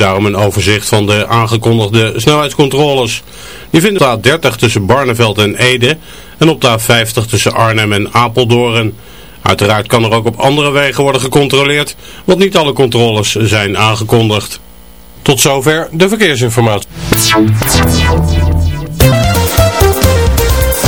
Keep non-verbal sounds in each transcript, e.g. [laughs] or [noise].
Daarom een overzicht van de aangekondigde snelheidscontroles. Die vinden op de A30 tussen Barneveld en Ede en op de A50 tussen Arnhem en Apeldoorn. Uiteraard kan er ook op andere wegen worden gecontroleerd, want niet alle controles zijn aangekondigd. Tot zover de verkeersinformatie.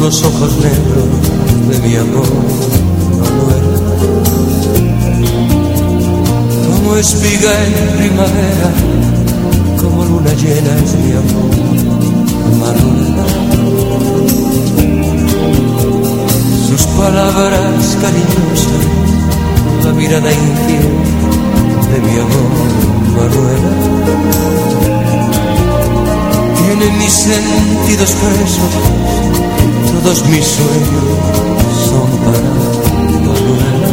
Los ojos negros de mi amor, Manuela. Como espiga en primavera, como luna llena es mi amor, Manuela. Sus palabras cariñosas, la mirada infiel de mi amor, Manuela. Tienen mis sentidos presos, todos mis sueños son para Manuela.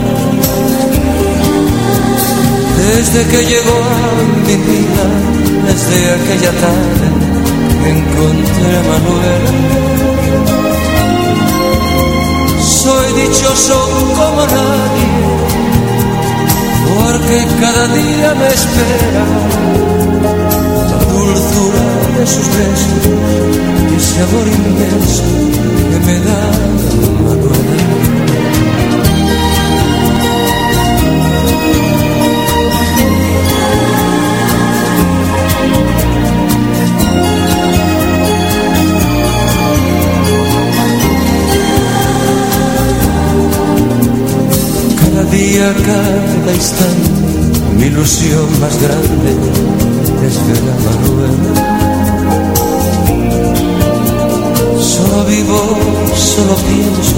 Desde que llegó a mi vida, desde aquella tarde, me encontré a Manuela. Soy dichoso como nadie, porque cada día me espera la dulzura de sus besos amor inmenso que me da Manuela. Cada día, cada instante, mi ilusión más grande es ver a Manuela. Solo vivo, solo pienso,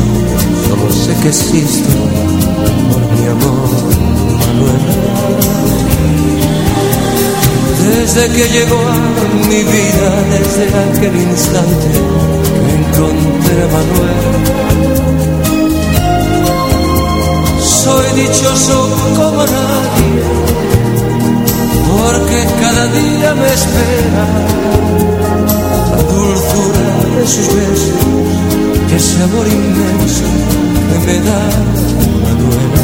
solo sé que existo por mi amor, Manuela. Desde que llegó a mi vida, desde aquel instante, me encontré a Manuela. Soy dichoso como nadie, porque cada día me espera la dulzura de sus besos, qué sabor inmenso que me da Manuela.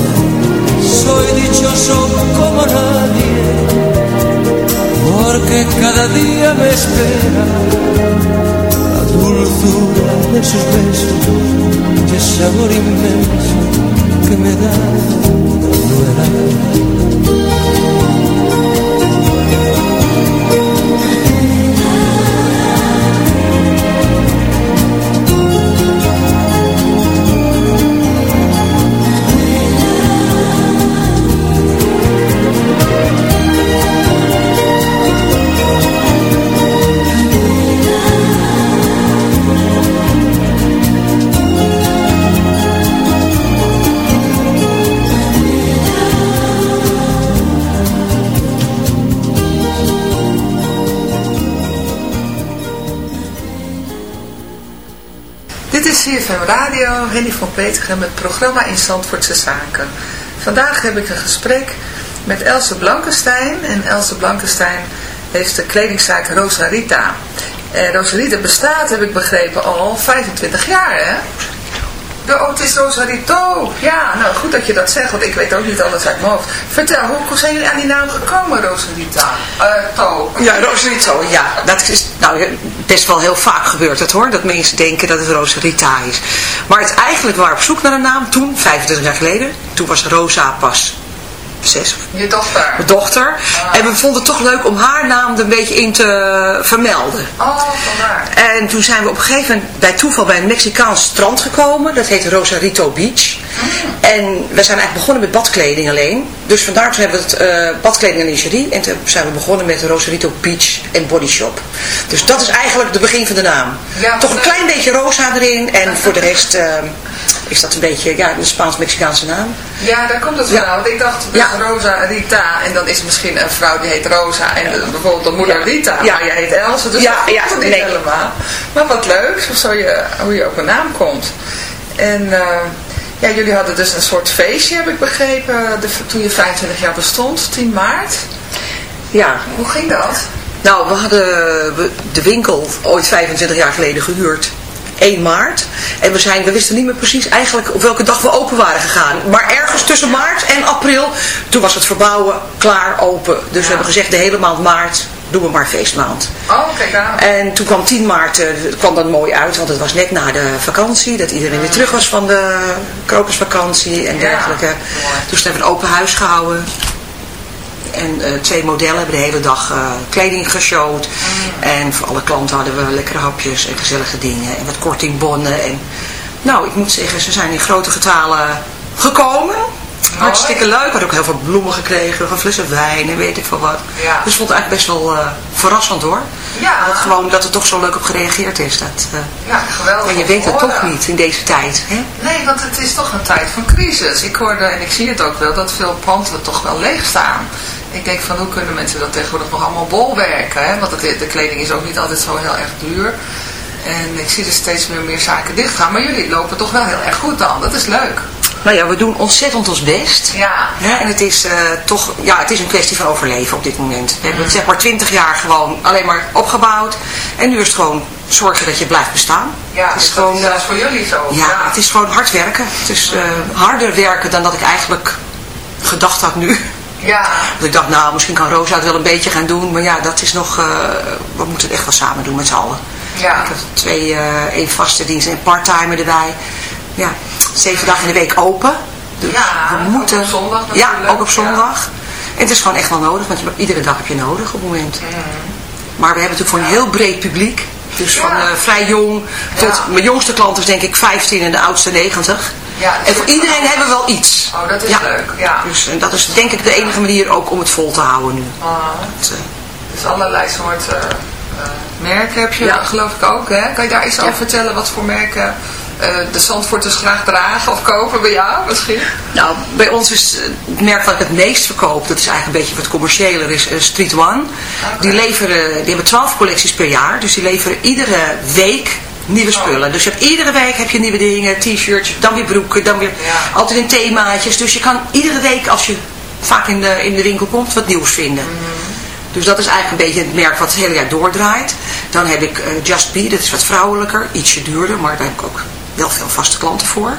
Soy dichoso como nadie, porque cada día me espera la dulzura de sus besos, qué sabor inmenso que me da Manuela. Radio, Henny van Petergem met programma in Zandvoortse Zaken. Vandaag heb ik een gesprek met Else Blankenstein. En Else Blankenstein heeft de kledingzaak Rosarita. En Rosarita bestaat, heb ik begrepen, al 25 jaar, hè? De, is Rosarito. Ja, nou goed dat je dat zegt, want ik weet ook niet alles uit mijn hoofd. Vertel, hoe, zijn jullie aan die naam gekomen, Rosarita? Eh, to. Ja, Rosarito, ja. Dat is nou, best wel heel vaak gebeurt het hoor. Dat mensen denken dat het Rosarita is. Maar het eigenlijk waren op zoek naar een naam toen, 25 jaar geleden. Toen was Rosa pas zes. Je dochter. Mijn dochter. En we vonden het toch leuk om haar naam er een beetje in te vermelden. Oh, vandaar. En toen zijn we op een gegeven moment bij toeval bij een Mexicaans strand gekomen. Dat heet Rosarito Beach. En we zijn eigenlijk begonnen met badkleding alleen. Dus vandaar toen hebben we het eh, badkleding en lingerie. En toen zijn we begonnen met Rosarito Beach en Body Shop. Dus dat is eigenlijk het begin van de naam. Ja, Toch een klein beetje rosa erin. En voor de rest eh, is dat een beetje ja, een Spaans-Mexicaanse naam. Ja, daar komt het Ja. vandaan. Want ik dacht, dus Ja. Rosa Rita. En dan is misschien een vrouw die heet Rosa. En bijvoorbeeld de moeder Ja. Rita. Ja. Maar jij heet Else. Dus Ja, dat ja, niet nee. helemaal. Maar wat leuk. Zo je, hoe je op een naam komt. En eh, ja, jullie hadden dus een soort feestje, heb ik begrepen. De, toen je 25 jaar bestond. 10 maart. Ja, Hoe ging dat? Nou, we hadden de winkel ooit 25 jaar geleden gehuurd. 1 maart. En we, zijn, we wisten niet meer precies eigenlijk op welke dag we open waren gegaan. Maar ergens tussen maart en april, toen was het verbouwen klaar open. Dus we hebben gezegd de hele maand maart doen we maar feestmaand. Oh, kijk aan. En toen kwam 10 maart, eh, het kwam dan mooi uit, want het was net na de vakantie. Dat iedereen weer terug was van de krokusvakantie en dergelijke. toen hebben we een open huis gehouden. En eh, twee modellen hebben de hele dag eh, kleding geshowd. En voor alle klanten hadden we lekkere hapjes en gezellige dingen. En wat kortingbonnen. En, nou, ik moet zeggen, ze zijn in grote getalen gekomen. Hartstikke leuk. We hadden ook heel veel bloemen gekregen, van flessen wijn en weet ik veel wat. Ja. Dus ik vond het eigenlijk best wel eh, verrassend hoor. Ja. Dat, gewoon, dat er toch zo leuk op gereageerd is. Dat, Ja, geweldig. maar je weet het toch niet in deze tijd. Hè? Nee, want het is toch een tijd van crisis. Ik hoorde, en ik zie het ook wel, dat veel panden toch wel leeg staan. Ik denk van hoe kunnen mensen dat tegenwoordig nog allemaal bolwerken. Hè? Want het, de kleding is ook niet altijd zo heel erg duur. En ik zie er steeds meer, meer zaken dichtgaan. Maar jullie lopen toch wel heel erg goed dan. Dat is leuk. Nou ja, we doen ontzettend ons best. Ja. En het is eh, toch, ja, het is een kwestie van overleven op dit moment. We hebben het zeg maar twintig jaar gewoon alleen maar opgebouwd. En nu is het gewoon zorgen dat je blijft bestaan. Ja, het is dus dat gewoon, is voor jullie zo. ja, het is gewoon hard werken. Het is eh, harder werken dan dat ik eigenlijk gedacht had nu. Ja, Want ik dacht, nou, misschien kan Rosa het wel een beetje gaan doen. Maar ja, dat is nog, eh, we moeten het echt wel samen doen met z'n allen. ja. Ik heb twee, eh één vaste dienst en part-timer erbij. Ja, zeven dagen in de week open. Dus Ja, we ook moeten... op zondag Ja, ook op zondag. En het is gewoon echt wel nodig, want je, iedere dag heb je nodig op het moment. Maar we hebben natuurlijk voor een heel breed publiek. Dus van eh, vrij jong tot mijn jongste klant is denk ik 15 en de oudste 90. Ja, en voor dus- iedereen hebben we wel iets. Oh, dat is leuk, ja. Dus en dat is denk ik de enige manier ook om het vol te houden nu. Ah, Het, dus allerlei soorten eh, merken heb je, Ja. geloof ik ook. Hè? Kan je daar iets over vertellen wat voor merken eh, de Zandvoorters graag dragen of kopen bij jou misschien? Nou, bij ons is het merk wat ik het meest verkoop, dat is eigenlijk een beetje wat commerciëler, is Street One. Die leveren, die hebben 12 collecties per jaar, dus die leveren iedere week nieuwe spullen. Dus je hebt, iedere week heb je nieuwe dingen, t-shirts, dan weer broeken, dan weer altijd in themaatjes. Dus je kan iedere week, als je vaak in de, in de winkel komt, wat nieuws vinden. Dus dat is eigenlijk een beetje het merk wat het hele jaar doordraait. Dan heb ik eh, Just Be, dat is wat vrouwelijker, ietsje duurder, maar daar heb ik ook wel veel vaste klanten voor.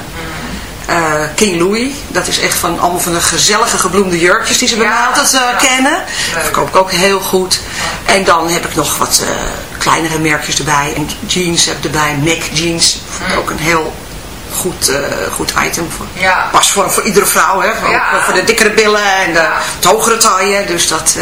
Eh, King Louis, dat is echt van allemaal van de gezellige gebloemde jurkjes die ze bij Ja, mij altijd eh, ja. kennen. Dat verkoop ik ook heel goed. En dan heb ik nog wat eh, kleinere merkjes erbij. En jeans heb ik erbij, Mac jeans. Vond ik ook een heel goed, goed item. Voor, Ja. Pas voor, voor iedere vrouw, hè. Voor, Ja. ook voor de dikkere billen en de, het hogere taille. Dus dat,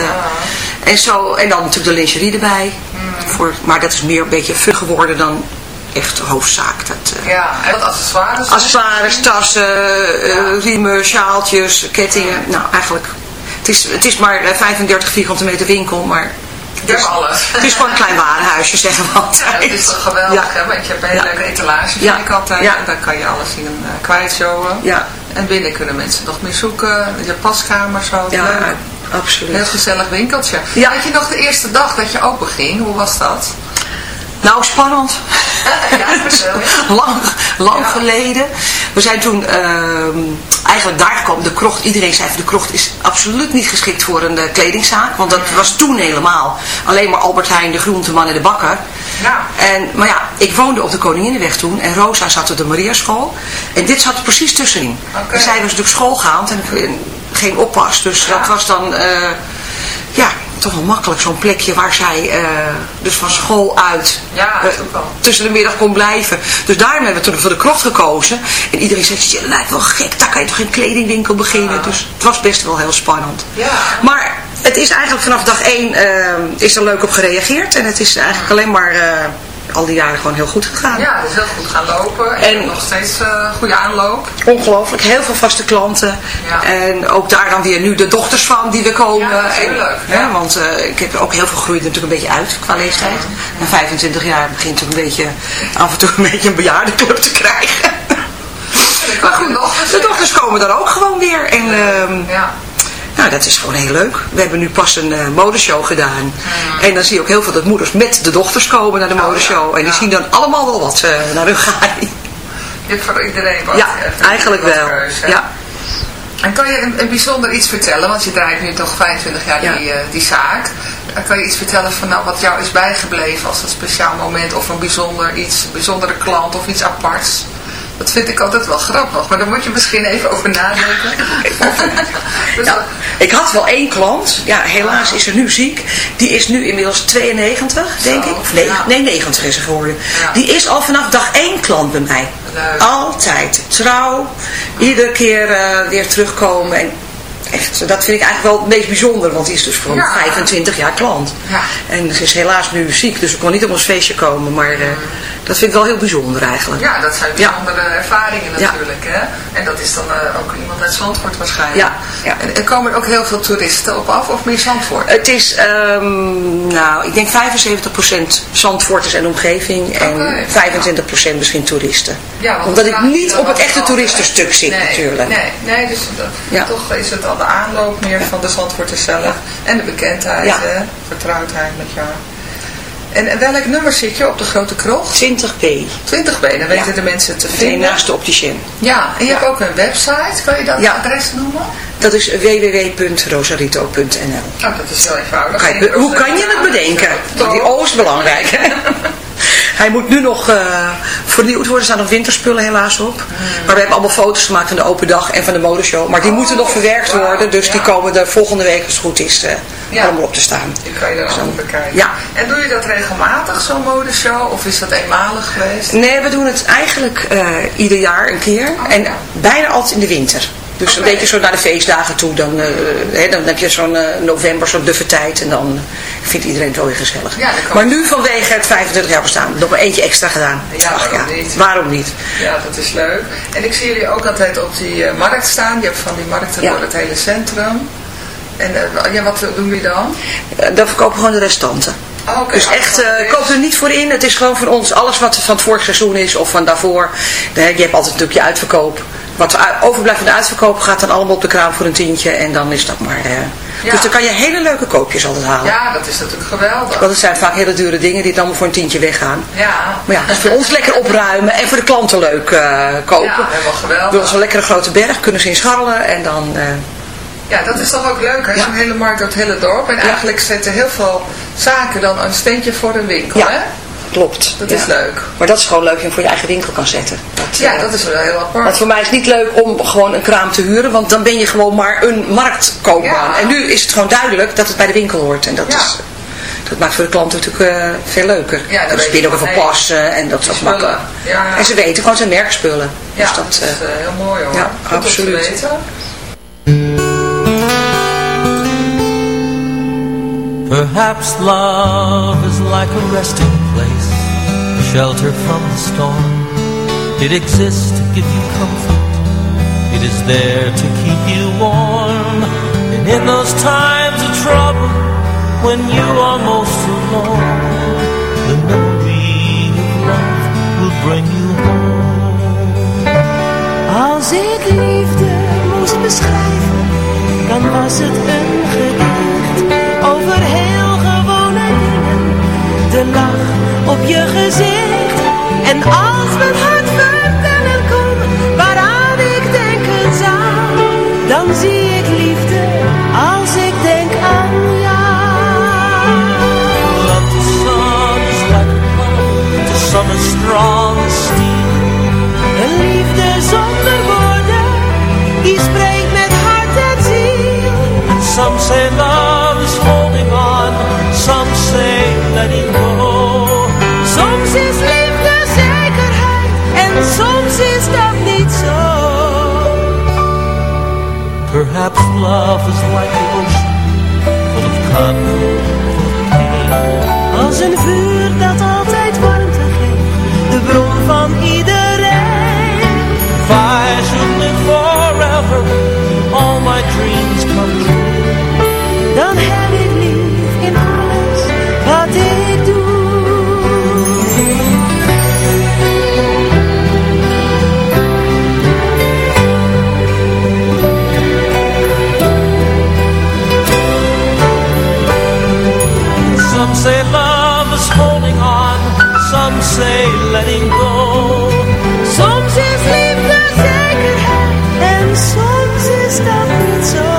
en, zo, en dan natuurlijk de lingerie erbij. Mm. Voor, maar dat is meer een beetje fun geworden dan echt hoofdzaak. Dat, eh, Ja, en wat accessoires? accessoires, tassen, eh, riemen, sjaaltjes, kettingen. Nou, eigenlijk, het is, het is maar eh, 35 vierkante meter winkel, maar Je hebt alles. het is gewoon een klein warenhuisje, zeggen [laughs] we Ja, altijd. het is toch geweldig, Ja. hè? Want je hebt een hele Ja. leuke etalage, vind Ja. ik altijd. Ja. En daar kan je alles in uh, kwijtshowen. Ja. En binnen kunnen mensen nog meer zoeken. Je paskamer zo. Ja, leuk. Heel absoluut. gezellig winkeltje. Ja. Weet je nog de eerste dag dat je open ging? Hoe was dat? Nou, spannend. Ja, [laughs] lang lang Ja. geleden. We zijn toen ehm, eigenlijk daar gekomen. De krocht, iedereen zei van de krocht is absoluut niet geschikt voor een eh, kledingzaak. Want dat was toen helemaal. Alleen maar Albert Heijn, de groenteman en de bakker. Ja. En, maar ja, ik woonde op de Koninginnenweg toen. En Rosa zat op de Mariaschool. En dit zat er precies tussenin. Oké. En zij was natuurlijk schoolgaand en geen oppas. Dus Ja. dat was dan... eh, ja, toch wel makkelijk zo'n plekje waar zij eh, dus van school uit Ja, eh, tussen de middag kon blijven. Dus daarom hebben we toen voor de krocht gekozen. En iedereen zei, je lijkt wel gek, daar kan je toch geen kledingwinkel beginnen. Dus het was best wel heel spannend. Ja. Maar het is eigenlijk vanaf dag één eh, is er leuk op gereageerd. En het is eigenlijk alleen maar al die jaren gewoon heel goed gegaan. Ja, het is heel goed gaan lopen. En, nog steeds eh, goede aanloop. Ongelooflijk, heel veel vaste klanten. Ja. En ook daar dan weer nu de dochters van die we komen. Ja, natuurlijk, En, ja. hè, want eh, ik heb ook heel veel groeid natuurlijk een beetje uit qua leeftijd. Na 25 jaar begint het een beetje af en toe een beetje een bejaardenclub te krijgen. Maar goed, de dochters komen dan ook gewoon weer. En ehm, Ja. Nou, dat is gewoon heel leuk. We hebben nu pas een eh, modeshow gedaan. En dan zie je ook heel veel dat moeders met de dochters komen naar de Oh, modeshow. ja. En die Ja. zien dan allemaal wel wat eh, naar hun. Je hebt voor iedereen wat. Ja, eh, eigenlijk wat wel. keus? Ja. En kan je een, een bijzonder iets vertellen, want je draait nu toch 25 jaar Ja. die, eh, die zaak. Kan je iets vertellen van nou, wat jou is bijgebleven als een speciaal moment of een bijzonder iets, een bijzondere klant of iets aparts? Dat vind ik altijd wel grappig, maar daar moet je misschien even over nadenken. [laughs] Dus Nou, ik had wel één klant. Ja, helaas is ze nu ziek. Die is nu inmiddels 92, denk Zo, ik. Of nee, ja. nee, 90 is ze geworden. Ja. Die is al vanaf dag één klant bij mij. Leuk. Altijd. Trouw. Iedere keer eh, weer terugkomen. En echt, dat vind ik eigenlijk wel het meest bijzonder, want die is dus voor Ja. 25 jaar klant. Ja. En ze is helaas nu ziek, dus ze kon niet op ons feestje komen, maar eh, dat vind ik wel heel bijzonder eigenlijk. Ja, dat zijn Ja. bijzondere ervaringen Ja. natuurlijk. Hè? En dat is dan eh, ook iemand uit Zandvoort waarschijnlijk. Ja, ja. En er komen ook heel veel toeristen op af, of meer Zandvoort? Het is, ehm, nou, ik denk 75% Zandvoorters en omgeving en Oké. 25% misschien toeristen. Omdat ik niet op het echte toeristenstuk zit nee, natuurlijk. Nee, nee dus dat- toch is het al de aanloop meer van de Zandvoorters zelf. Ja. En de bekendheid, Ja. hè? vertrouwdheid met jou. En, en welk nummer zit je op de Grote Krocht? 20p. 20b, dan weten Ja. de mensen te vinden. naast de opticien. Ja, en je hebt ook een website. Kan je dat adres noemen? Dat is www.rosarito.nl Oh, dat is heel eenvoudig. Hoe kan je het bedenken? [laughs] Die O is belangrijk. [laughs] Hij moet nu nog eh, vernieuwd worden. Er staan nog winterspullen helaas op. Hmm. Maar we hebben allemaal foto's gemaakt van de open dag en van de modeshow. Maar die Oh, moeten nog verwerkt worden. Dus die komen er volgende week als het goed is Ja. allemaal op te staan. Die kan je dan allemaal bekijken. Ja. En doe je dat regelmatig, zo'n modeshow? Of is dat eenmalig geweest? Nee, we doen het eigenlijk eh, ieder jaar een keer. Oh, en bijna altijd in de winter. Dus een beetje zo naar de feestdagen toe. Dan, eh, hè, dan heb je zo'n eh, november, zo'n duffe tijd. En dan vindt iedereen het wel weer gezellig. Ja, maar nu vanwege het 25 jaar bestaan. Nog maar eentje extra gedaan. Ja, Ach, waarom niet? Waarom niet? Ja, dat is leuk. En ik zie jullie ook altijd op die eh, markt staan. Je hebt van die markten Ja. door het hele centrum. En eh, ja, wat doen jullie dan? Eh, dan verkopen we gewoon de restanten. Oh, oké. Dus echt, eh koop er niet voor in. Het is gewoon van ons. Alles wat van het vorig seizoen is of van daarvoor. Je hebt altijd natuurlijk je uitverkoop. Wat er u- overblijft van de uitverkoop gaat dan allemaal op de kraam voor een tientje. En dan is dat maar... eh, Ja. Dus dan kan je hele leuke koopjes altijd halen. Ja, dat is natuurlijk geweldig. Want het zijn vaak hele dure dingen die dan voor een tientje weggaan. Ja. Maar ja, is voor ons lekker opruimen en voor de klanten leuk eh, kopen. Ja, helemaal geweldig. Door zo'n lekkere grote berg kunnen ze in scharrelen en dan... eh, Ja, dat is toch ook leuk, hè? Ja. Zo'n hele markt door het hele dorp. En eigenlijk zetten heel veel zaken dan een steentje voor een winkel, ja, hè? Klopt. Dat ja. is leuk. Maar dat is gewoon leuk dat je voor je eigen winkel kan zetten. Dat, Ja, eh, dat is wel heel apart. Want voor mij is het niet leuk om gewoon een kraam te huren, want dan ben je gewoon maar een marktkoopman. Ja. En nu is het gewoon duidelijk dat het bij de winkel hoort. En dat, Ja. is, dat maakt voor de klant natuurlijk eh, veel leuker. Ja, weet je binnen passen en dat is ook spullen. makkelijk. Ja, ja. En ze weten gewoon zijn merkspullen. Ja, dus dat, dat, is eh, heel mooi hoor. ja, Goed absoluut. Perhaps love is like a resting place, a shelter from the storm. It exists to give you comfort, it is there to keep you warm. And in those times of trouble, when you are most alone, the memory of love will bring you home. Als ik liefde moest beschrijven, dan was het een gedicht over heel gewone dingen. De lach op je gezicht en als mijn hart vertellen kon waaraan ik denken zou, dan zie ik liefde als ik denk aan jou. Love the sun is like a the summer strong steel. Een liefde zonder woorden, die spreekt met hart en ziel. Some say love Perhaps love is like the ocean, full of conflict, full of pain. Als een vuur dat altijd warmte geeft, de bron van iedereen. If I should live forever, all my dreams come true. Dan letting go. Soms is liefde zekerheid en soms is dat niet zo.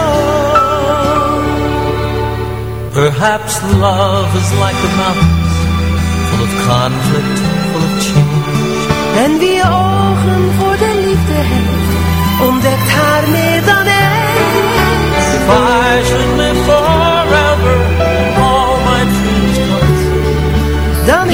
Perhaps love is like the mountains, full of conflict, full of change. En wie ogen voor de liefde heeft, ontdekt haar meer dan eens. If I should live forever, all my dreams come true. Dan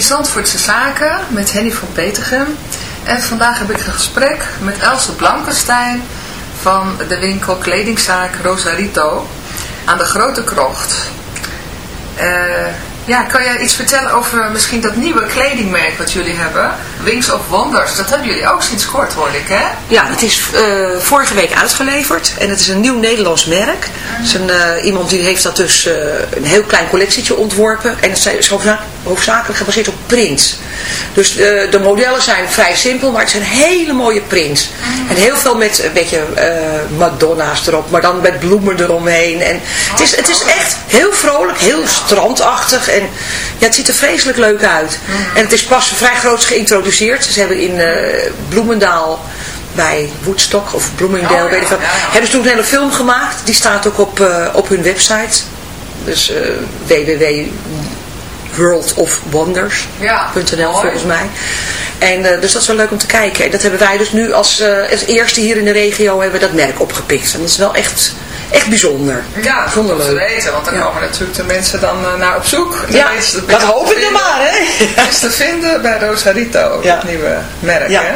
in Zandvoortse Zaken met Henny van Petergem. En vandaag heb ik een gesprek met Else Blankenstein van de winkel kledingzaak Rosarito aan de Grote Krocht. Eh, ja, kan jij iets vertellen over misschien dat nieuwe kledingmerk wat jullie hebben? Wings of Wonders, dat hebben jullie ook sinds kort hoor ik hè? Ja, het is eh, vorige week uitgeleverd en het is een nieuw Nederlands merk. Is een, eh, iemand die heeft dat dus eh, een heel klein collectietje ontworpen en het is hoofdza- hoofdzakelijk gebaseerd op prints. Dus eh, de modellen zijn vrij simpel, maar het zijn hele mooie prints. En heel veel met een beetje Madonna's erop, maar dan met bloemen eromheen. En het, is, het is echt heel vrolijk, heel strandachtig en ja, het ziet er vreselijk leuk uit. En het is pas vrij groot geïntroduceerd. Ze hebben in Bloemendaal bij Woodstock of Bloomingdale, Oh, weet ik ja. hebben ze toen een hele film gemaakt. Die staat ook op, eh, op hun website. Dus Ja, mooi. volgens mij. En eh, dus dat is wel leuk om te kijken. En dat hebben wij dus nu als, als eerste hier in de regio hebben we dat merk opgepikt. En dat is wel echt, echt bijzonder. Ja, dat leuk. weten, want dan Ja. komen natuurlijk de mensen dan naar op zoek. Ja, dat te hoop ik dan maar, hè? Is te vinden bij Rosarito, Ja. het nieuwe merk, Ja. hè?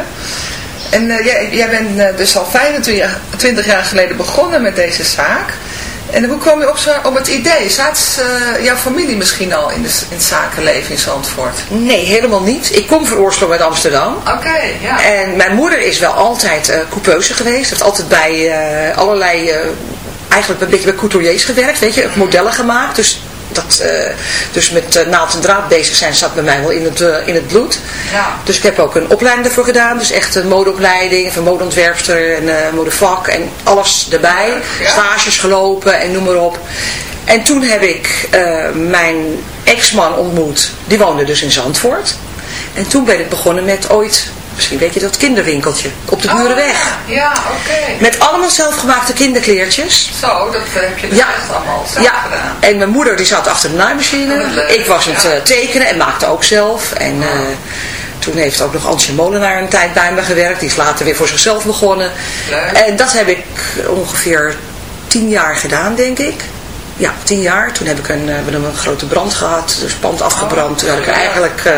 En eh, jij, jij bent eh, dus al 25 jaar, 20 jaar geleden begonnen met deze zaak. En hoe kwam je op, op het idee? Zat eh, jouw familie misschien al in, de, in het zakenleven in Zandvoort? Nee, helemaal niet. Ik kom van oorsprong uit Amsterdam. Oké, ja. En mijn moeder is wel altijd eh coupeuse geweest. Heeft altijd bij allerlei, eigenlijk een beetje bij couturiers gewerkt, weet je, modellen gemaakt. Dus, dat, eh, dus met eh, naald en draad bezig zijn zat bij mij wel in het, eh, in het bloed. Ja. Dus ik heb ook een opleiding daarvoor gedaan. Dus echt een modeopleiding, van modeontwerpster en modevak en alles erbij. Ja. Stages gelopen en noem maar op. En toen heb ik mijn ex-man ontmoet. Die woonde dus in Zandvoort. En toen ben ik begonnen met ooit Misschien weet je dat kinderwinkeltje op de Burenweg. Oh, ja, oké. Met allemaal zelfgemaakte kinderkleertjes. Zo, dat heb je dus Ja. echt allemaal zelf Ja, gedaan. en mijn moeder die zat achter de naaimachine. Leuk, Ik was aan het ja. eh, tekenen en maakte ook zelf. En eh, toen heeft ook nog Antje Molenaar een tijd bij me gewerkt. Die is later weer voor zichzelf begonnen. Leuk. En dat heb ik ongeveer tien jaar gedaan, denk ik. Ja, tien jaar. Toen heb ik een, eh, we hebben een grote brand gehad. Dus pand afgebrand. Toen had ik er eigenlijk eh,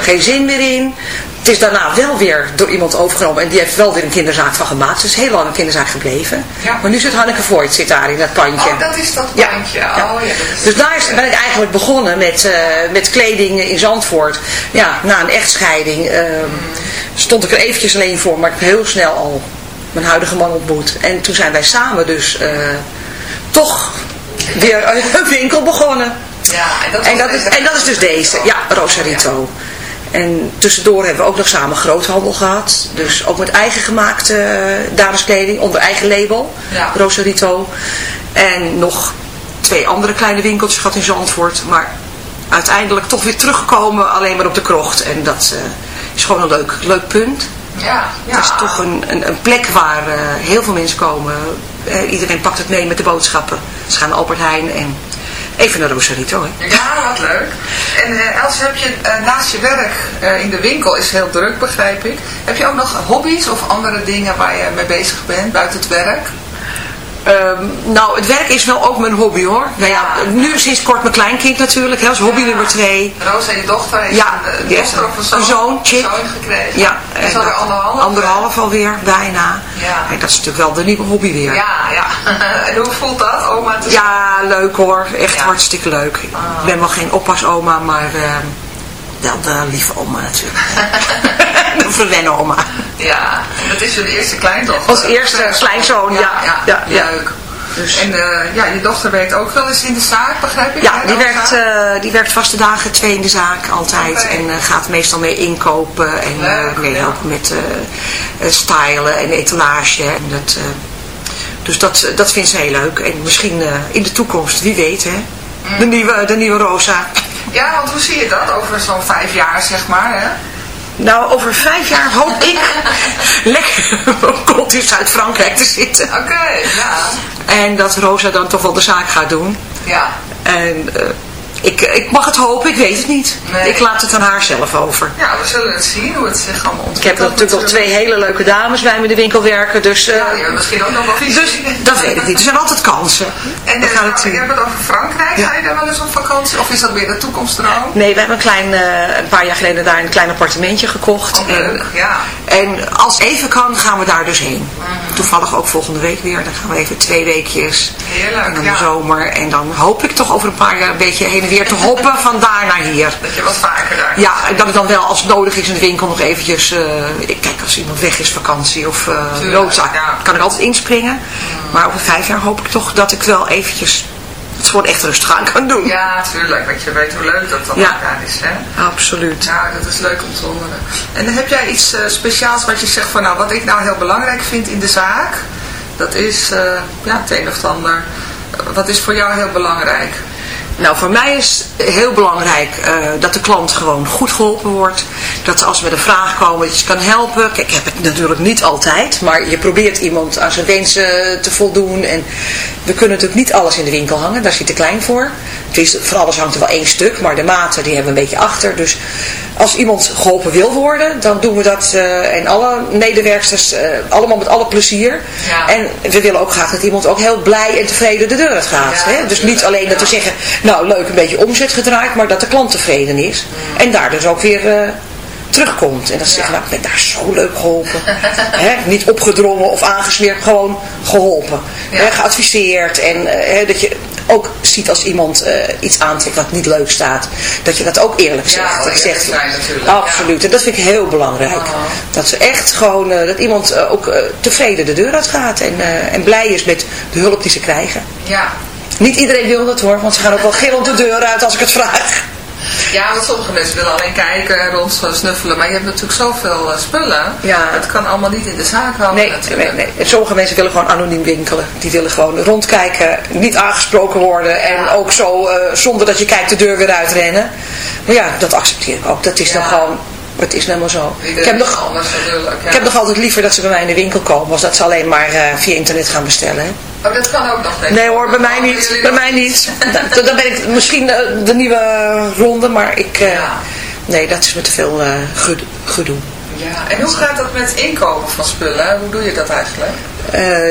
Geen zin meer in. Het is daarna wel weer door iemand overgenomen. En die heeft wel weer een kinderzaak van gemaakt. Dus heel lang een kinderzaak gebleven. Ja. Maar nu zit Hanneke Voigt zit daar in dat pandje. Oh, dat is dat. Ja. Oh, ja, dat is Dus daar is- ben ik eigenlijk begonnen met, eh, met kleding in Zandvoort. Ja, na een echtscheiding ehm, stond ik er eventjes alleen voor, maar ik heb heel snel al mijn huidige man ontmoet. En toen zijn wij samen dus toch weer [laughs] een winkel begonnen. Ja, en dat, En was dat, is, en dat is dus deze, ja, Rosarito. En tussendoor hebben we ook nog samen groothandel gehad. Dus ook met eigen gemaakte eh, dameskleding onder eigen label, Ja. Rosarito. En nog twee andere kleine winkeltjes gehad in Zandvoort. Maar uiteindelijk toch weer teruggekomen alleen maar op de krocht. En dat eh, is gewoon een leuk, leuk punt. Ja, ja. Het is toch een, een, een plek waar eh, heel veel mensen komen. Eh, iedereen pakt het mee met de boodschappen. Ze gaan naar Albert Heijn en even naar Rosarito. Hè. Ja, wat leuk. En eh Els, heb je eh, naast je werk in de winkel is heel druk, begrijp ik. Heb je ook nog hobby's of andere dingen waar je mee bezig bent buiten het werk? Ehm, nou, het werk is wel ook mijn hobby hoor. Nou ja, Ja. nu sinds kort mijn kleinkind natuurlijk. Hè, dat is hobby Ja. nummer twee. Rosa, je dochter, heeft Ja, een, eh, die dochter of een zoon, een zoon, Chip. zoon gekregen. Ja, is alweer anderhalf. Anderhalf alweer, bijna. Ja. En dat is natuurlijk wel de nieuwe hobby weer. Ja, ja. [laughs] en hoe voelt dat, oma te zijn? Ja, leuk hoor. Echt hartstikke leuk. Ik ben wel geen oppasoma, maar eh, wel de lieve oma natuurlijk. [laughs] de verwennen oma. Ja, dat is je eerste kleindochter. Als eerste kleinzoon, ja. Ja, Ja, ja. leuk. Dus- En eh, ja, je dochter werkt ook wel eens in de zaak, begrijp ik? Ja, die werkt, eh, die werkt vaste dagen twee in de zaak altijd. En eh, gaat meestal mee inkopen en Leuk, mee ja. helpen met stylen en etalage. En dat, dus dat, dat vindt ze heel leuk. En misschien in de toekomst, wie weet hè. De nieuwe, de nieuwe Rosa. Ja, want hoe zie je dat over zo'n vijf jaar, zeg maar, hè? Nou, over vijf jaar hoop ik [laughs] lekker komt in Zuid-Frankrijk te zitten. Oké, ja. En dat Rosa dan toch wel de zaak gaat doen. Ja. En eh, ik, ik mag het hopen, ik weet het niet. Nee. Ik laat het aan haar zelf over. Ja, we zullen het zien hoe het zich allemaal Ik ontwikkelt. heb natuurlijk nog twee hele leuke dames bij me in de winkel werken, dus, eh, Ja, je misschien ook nog wel visie. dus dat weet ik niet. Er zijn altijd kansen. En we eh, gaan het je zien. hebt het over Frankrijk. Ja. Ga je daar wel eens op vakantie? Of is dat weer de toekomstdroom? Nee, we hebben een, klein, eh, een paar jaar geleden daar een klein appartementje gekocht. Oh, leuk, ja. En als het even kan, gaan we daar dus heen. Mhm. Toevallig ook volgende week weer. Dan gaan we even twee weekjes. Heerlijk, En dan de zomer. En dan hoop ik toch over een paar jaar een beetje heen en weer te hoppen van daar naar hier. Dat je wat vaker daar Ja, en dat ik dan wel als nodig is in de winkel nog eventjes... eh, ik kijk, als iemand weg is, vakantie of eh Tuurlijk, noodzaak, ja. Kan ik altijd inspringen. Maar over vijf jaar hoop ik toch dat ik wel eventjes het gewoon echt rustig aan kan doen. Ja, tuurlijk. Want je weet hoe leuk dat dan Ja. elkaar is, hè? Absoluut. Ja, dat is leuk om te horen. En heb jij iets eh, speciaals wat je zegt van, nou, wat ik nou heel belangrijk vind in de zaak? Dat is, eh, ja, het een of ander. Eh, Wat is voor jou heel belangrijk? Nou, voor mij is heel belangrijk eh, dat de klant gewoon goed geholpen wordt. Dat als ze met een vraag komen, je kan helpen. Kijk, ik heb het natuurlijk niet altijd, maar je probeert iemand aan zijn wensen te voldoen. En we kunnen natuurlijk niet alles in de winkel hangen, daar zit te klein voor. Voor alles hangt er wel één stuk, maar de maten die hebben we een beetje achter. Dus als iemand geholpen wil worden, dan doen we dat eh, en alle medewerksters, eh, allemaal met alle plezier. Ja. En we willen ook graag dat iemand ook heel blij en tevreden de deur uit gaat. Ja, hè? Dus niet alleen dat we zeggen, nou leuk, een beetje omzet gedraaid, maar dat de klant tevreden is. En daar dus ook weer eh, terugkomt. En dat ze zeggen, nou ik ben daar zo leuk geholpen. [laughs] Niet opgedrongen of aangesmeerd, gewoon geholpen. Ja. Geadviseerd. En dat je ook ziet als iemand eh, iets aantrekt wat niet leuk staat. Dat je dat ook eerlijk Ja, zegt. dat je eerlijk zegt, zijn absoluut. En dat vind ik heel belangrijk. Oh. Dat ze echt gewoon, eh, dat iemand eh, ook tevreden de deur uit gaat. En, en blij is met de hulp die ze krijgen. Ja. Niet iedereen wil dat hoor, want ze gaan ook wel gillend de deur uit als ik het vraag. Ja, want sommige mensen willen alleen kijken en rondsnuffelen. Maar je hebt natuurlijk zoveel eh, spullen. Ja. Het kan allemaal niet in de zaak houden Nee, nee, natuurlijk. nee. En sommige mensen willen gewoon anoniem winkelen. Die willen gewoon rondkijken, niet aangesproken worden. En Ja. ook zo, eh, zonder dat je kijkt, de deur weer uitrennen. Maar ja, dat accepteer ik ook. Dat is dan gewoon het is nou maar zo. Ik heb, nog, anders natuurlijk. Ja. ik heb nog altijd liever dat ze bij mij in de winkel komen, als dat ze alleen maar eh, via internet gaan bestellen. Hè. Oh, dat kan ook nog. Nee hoor, bij mij niet. Bij mij niet. Dan, dan ben ik misschien de, de nieuwe ronde, maar ik... eh, Ja. Nee, dat is me te veel eh, ged- gedoe. Ja, en hoe gaat dat met inkopen van spullen? Hoe doe je dat eigenlijk?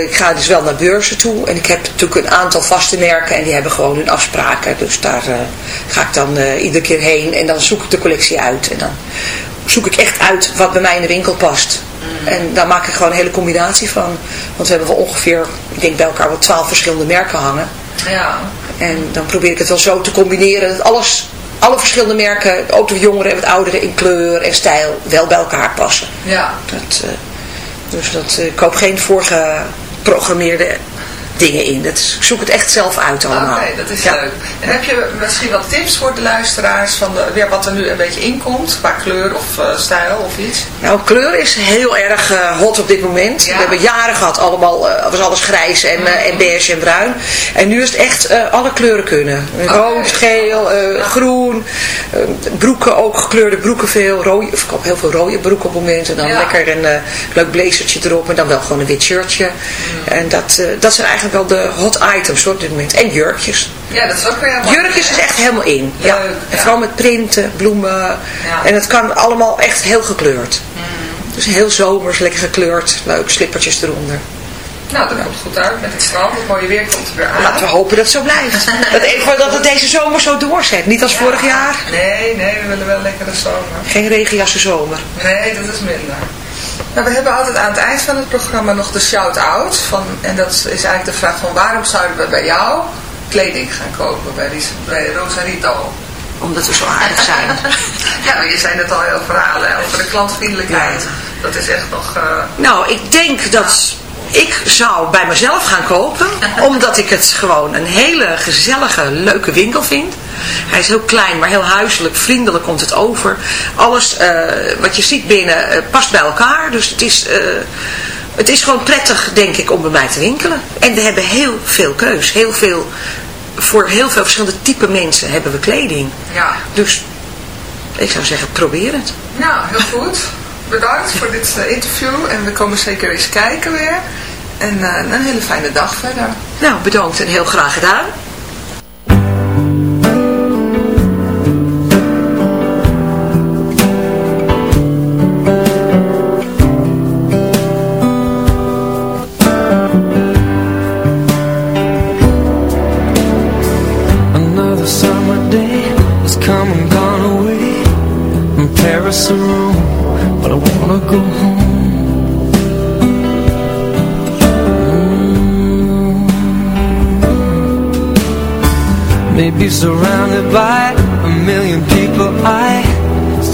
Ik ga dus wel naar beurzen toe. En ik heb natuurlijk een aantal vaste merken. En die hebben gewoon hun afspraken. Dus daar ga ik dan iedere keer heen. En dan zoek ik de collectie uit. En dan zoek ik echt uit wat bij mij in de winkel past. En daar maak ik gewoon een hele combinatie van. Want we hebben wel ongeveer, ik denk bij elkaar wel twaalf verschillende merken hangen. Ja, En dan probeer ik het wel zo te combineren dat alles, alle verschillende merken, ook de jongeren en wat ouderen in kleur en stijl, wel bij elkaar passen. ja. Dat, eh, dus dat, eh, ik koop geen voorgeprogrammeerde dingen in. Dat is, ik zoek het echt zelf uit Oké, allemaal. dat is Ja. leuk. En heb je misschien wat tips voor de luisteraars van de, weer wat er nu een beetje inkomt, qua kleur of eh, stijl of iets? Nou, kleur is heel erg eh, hot op dit moment. Ja. We hebben jaren gehad, allemaal, eh, was alles grijs en, eh, en beige en bruin. En nu is het echt alle kleuren kunnen. Rood, geel, groen, broeken ook, gekleurde broeken veel. Rode, ik koop heel veel rode broeken op het moment. En dan lekker een leuk blazertje erop en dan wel gewoon een wit shirtje. En dat, dat zijn eigenlijk wel de hot items hoor, op dit moment. En jurkjes. Ja, dat is ook weer helemaal... Jurkjes is echt helemaal in. Ja. En vooral met printen, bloemen. En het kan allemaal echt heel gekleurd. Dus heel zomers, lekker gekleurd. Leuk, slippertjes eronder. Nou, dat komt goed uit met het strand. Het mooie weer komt er weer aan. Laten we hopen dat het zo blijft. [laughs] dat, even, dat het deze zomer zo doorzet. Niet als vorig jaar. Nee, nee, we willen wel lekkere zomer. Geen regenjassen zomer. Nee, dat is minder. Nou, we hebben altijd aan het eind van het programma nog de shout-out. Van, en dat is eigenlijk de vraag van waarom zouden we bij jou kleding gaan kopen bij, bij Rosarito? Omdat we zo aardig zijn. [laughs] ja, je zei net al heel verhalen hè, over de klantvriendelijkheid. Dat is echt nog... eh, Nou, ik denk dat ik zou bij mezelf gaan kopen. Omdat ik het gewoon een hele gezellige, leuke winkel vind. Hij is heel klein, maar heel huiselijk, vriendelijk komt het over. Alles eh, wat je ziet binnen eh, past bij elkaar. Dus het is, eh, het is gewoon prettig, denk ik, om bij mij te winkelen. En we hebben heel veel keus. Heel veel, voor heel veel verschillende type mensen hebben we kleding. ja. Dus ik zou zeggen, probeer het. Nou, heel goed. Bedankt voor dit interview. En we komen zeker eens kijken weer. En een hele fijne dag verder. Nou, bedankt en heel graag gedaan.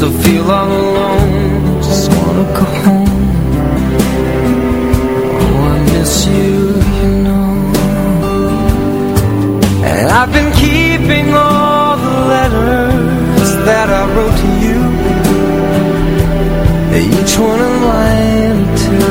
Still feel all alone. Just wanna go home. Oh, I miss you, you know. And I've been keeping all the letters that I wrote to you. Each one a line or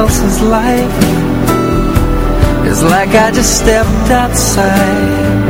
else's life. It's like I just stepped outside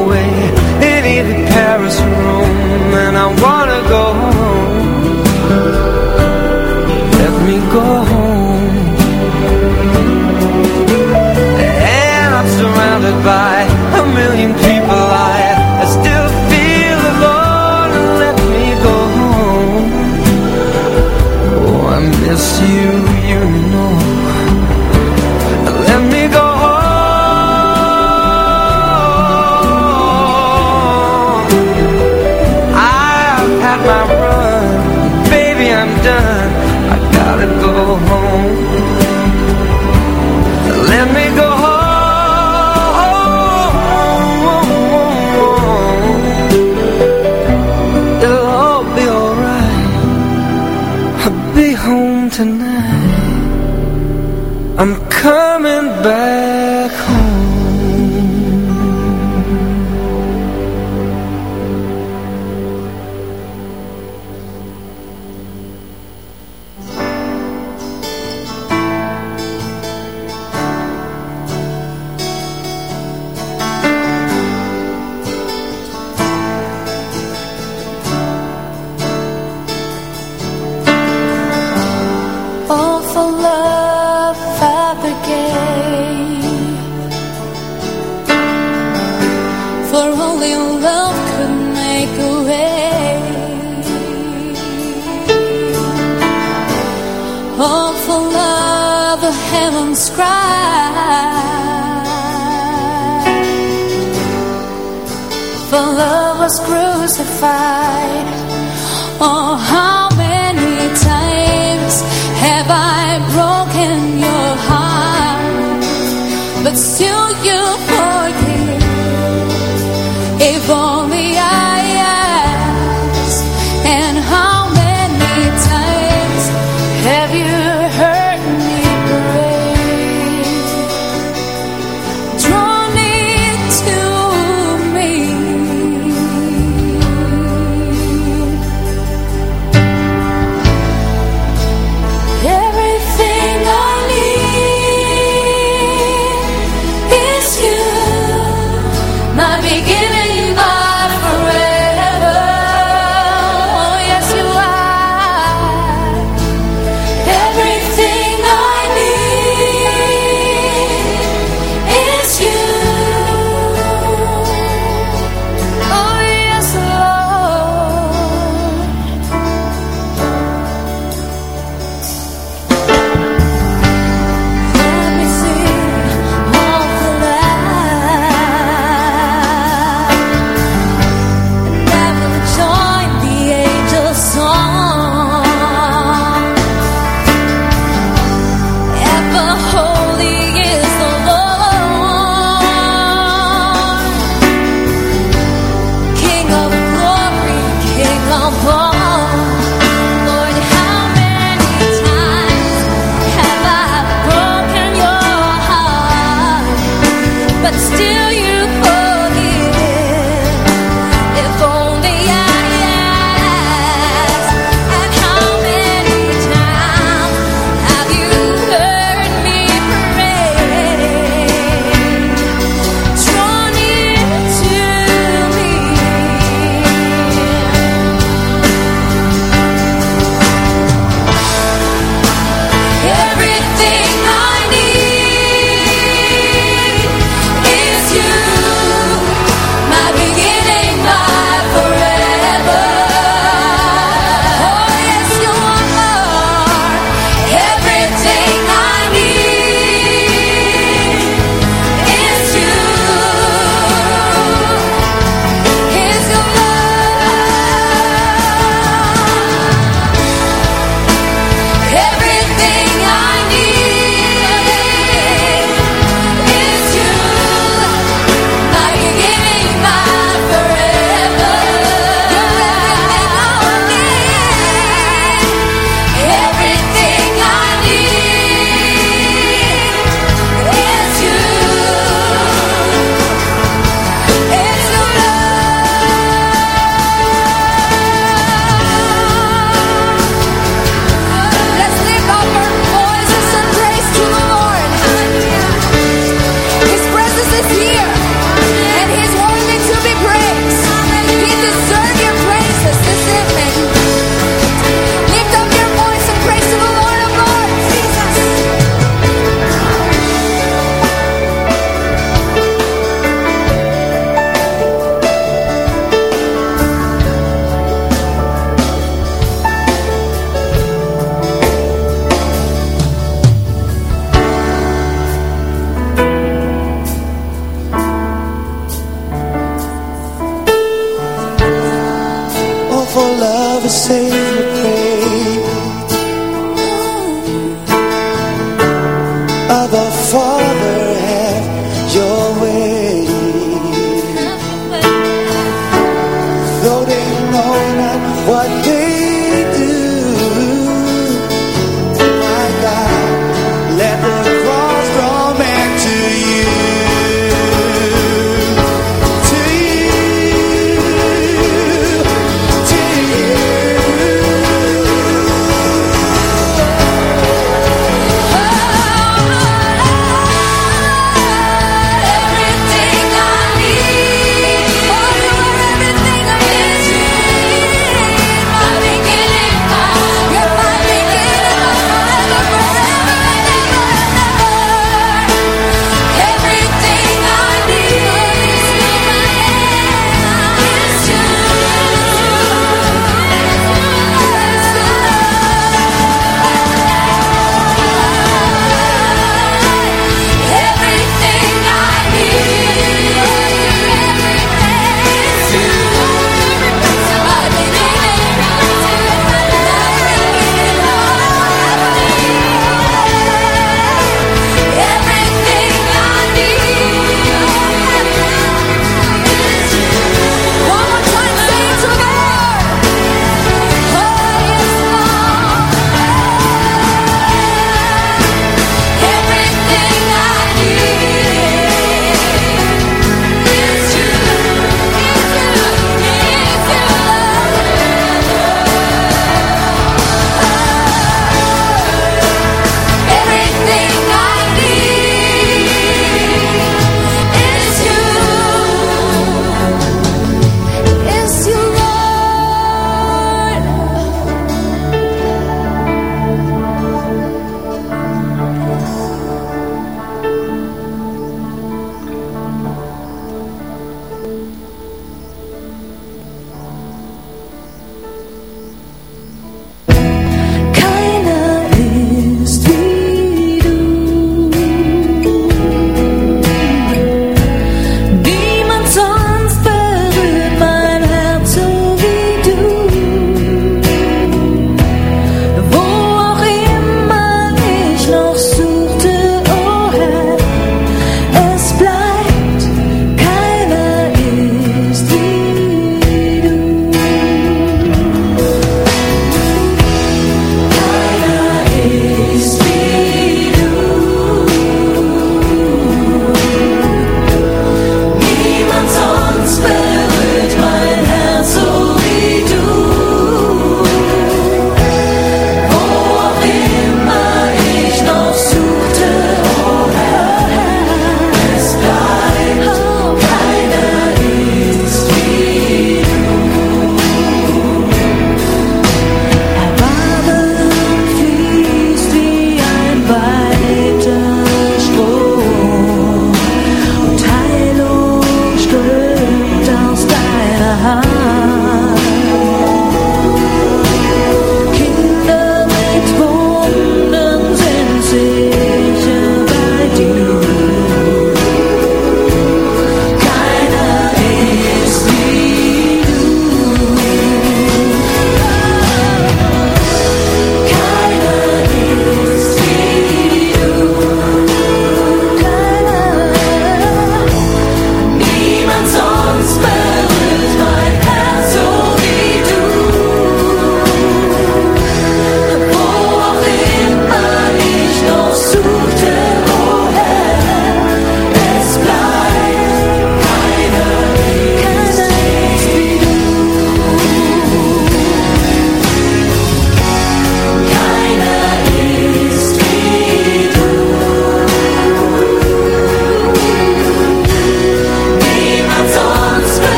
you. crucified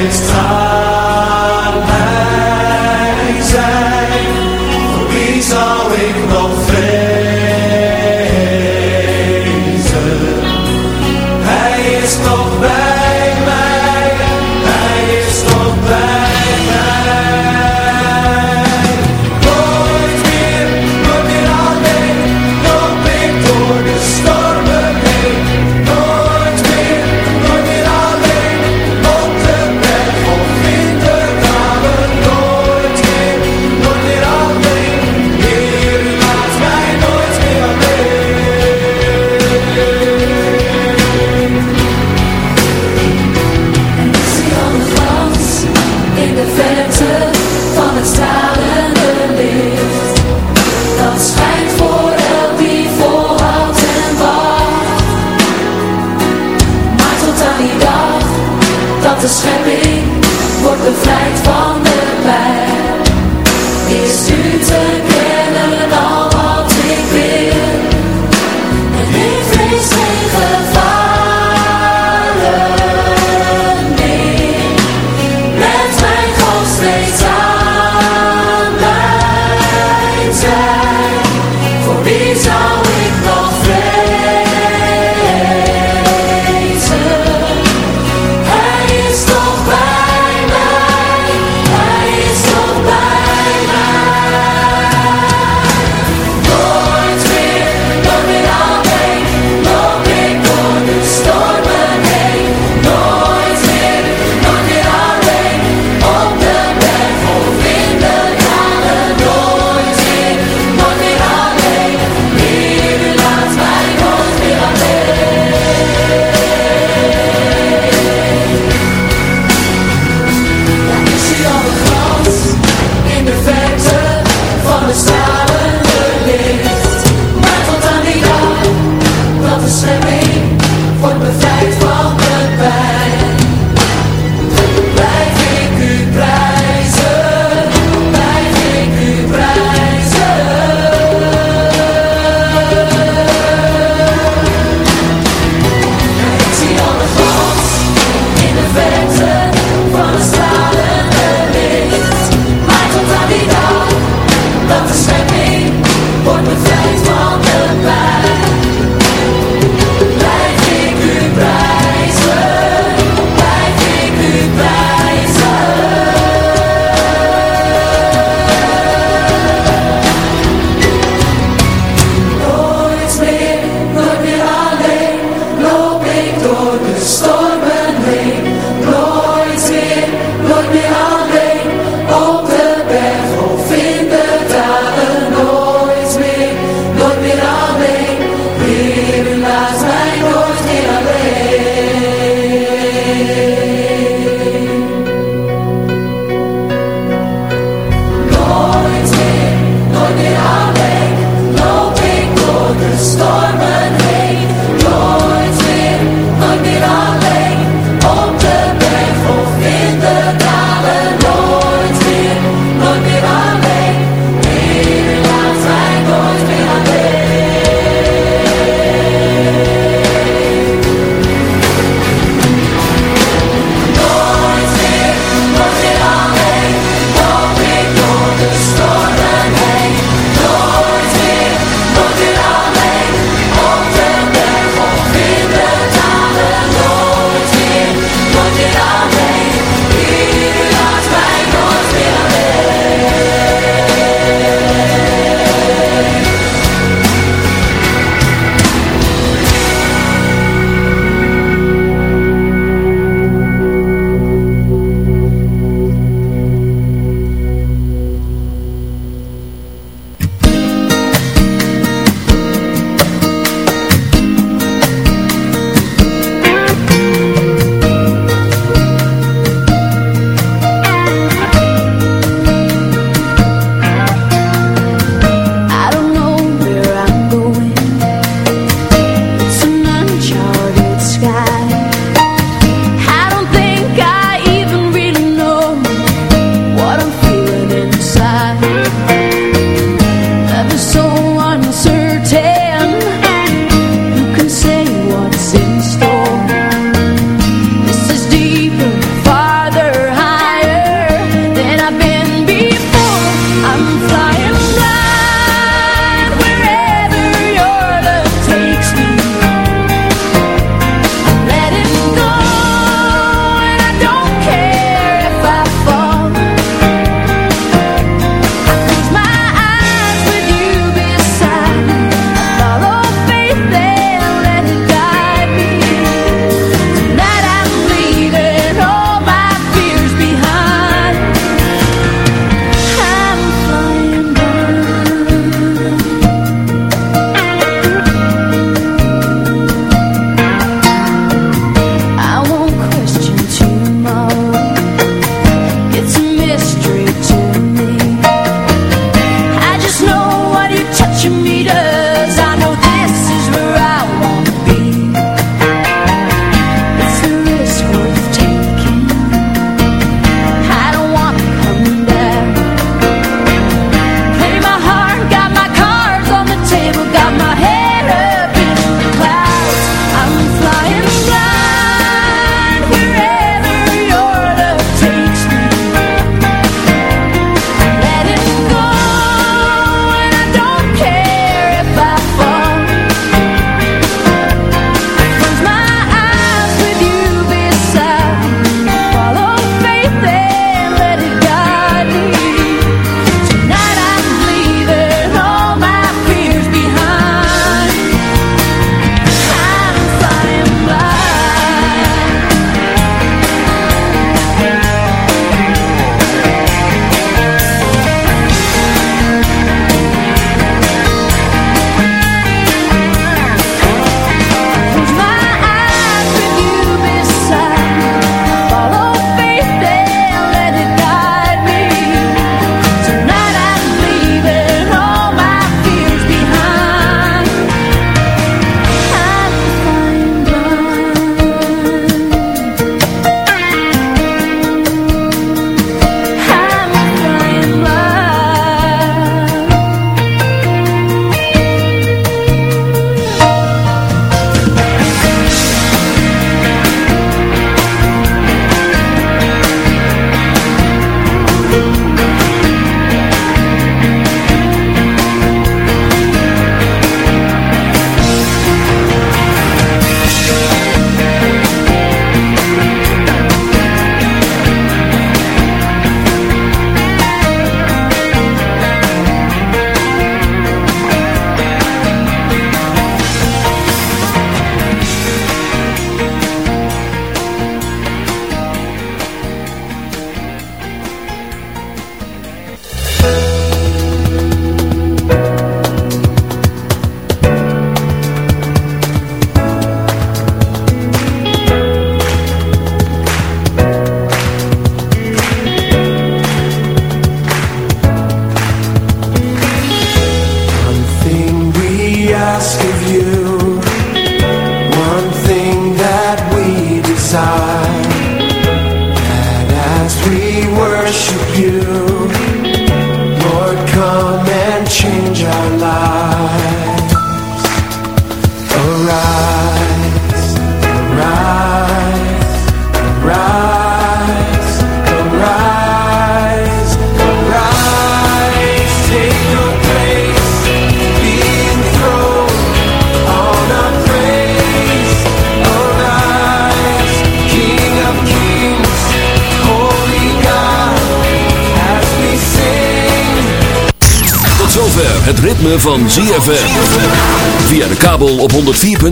God steeds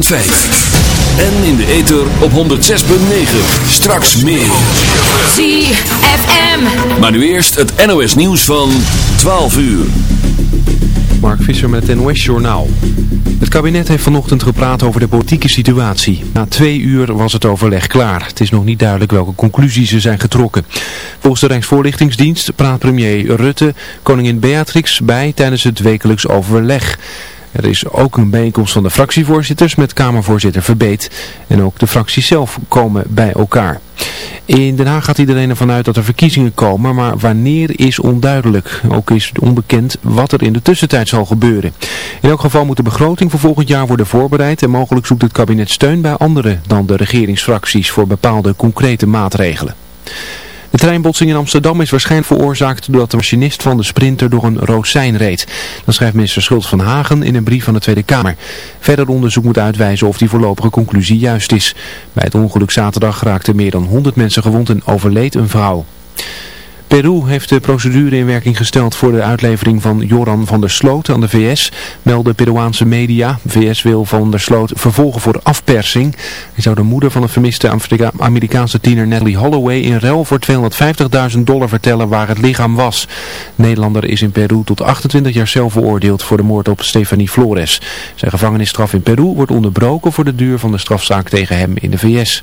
En in de ether op 106.9. Straks meer. ZFM. Maar nu eerst het NOS nieuws van 12 uur. Mark Visser met het NOS Journaal. Het kabinet heeft vanochtend gepraat over de politieke situatie. Na twee uur was het overleg klaar. Het is nog niet duidelijk welke conclusies er zijn getrokken. Volgens de Rijksvoorlichtingsdienst praat premier Rutte koningin Beatrix bij tijdens het wekelijks overleg. Er is ook een bijeenkomst van de fractievoorzitters met Kamervoorzitter Verbeet. En ook de fracties zelf komen bij elkaar. In Den Haag gaat iedereen ervan uit dat er verkiezingen komen, maar wanneer is onduidelijk. Ook is het onbekend wat er in de tussentijd zal gebeuren. In elk geval moet de begroting voor volgend jaar worden voorbereid en mogelijk zoekt het kabinet steun bij andere dan de regeringsfracties voor bepaalde concrete maatregelen. De treinbotsing in Amsterdam is waarschijnlijk veroorzaakt doordat de machinist van de sprinter door een rood sein reed. Dat schrijft minister Schultz van Hagen in een brief van de Tweede Kamer. Verder onderzoek moet uitwijzen of die voorlopige conclusie juist is. Bij het ongeluk zaterdag raakten meer dan 100 mensen gewond en overleed een vrouw. Peru heeft de procedure in werking gesteld voor de uitlevering van Joran van der Sloot aan de VS, melden Peruaanse media. VS wil van der Sloot vervolgen voor afpersing. Hij zou de moeder van een vermiste Amerikaanse tiener Natalie Holloway in ruil voor 250.000 dollar vertellen waar het lichaam was. Nederlander is in Peru tot 28 jaar cel veroordeeld voor de moord op Stefanie Flores. Zijn gevangenisstraf in Peru wordt onderbroken voor de duur van de strafzaak tegen hem in de VS.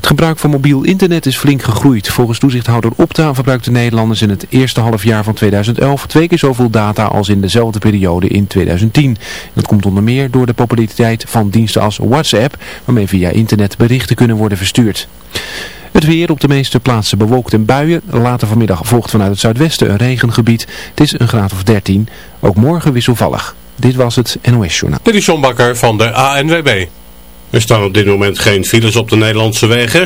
Het gebruik van mobiel internet is flink gegroeid. Volgens toezichthouder Opta verbruikten Nederlanders in het eerste halfjaar van 2011 twee keer zoveel data als in dezelfde periode in 2010. Dat komt onder meer door de populariteit van diensten als WhatsApp, waarmee via internet berichten kunnen worden verstuurd. Het weer op de meeste plaatsen bewolkt en buien. Later vanmiddag volgt vanuit het zuidwesten een regengebied. Het is een graad of 13. Ook morgen wisselvallig. Dit was het NOS Journaal. Dit is John Bakker van de ANWB. Er staan op dit moment geen files op de Nederlandse wegen.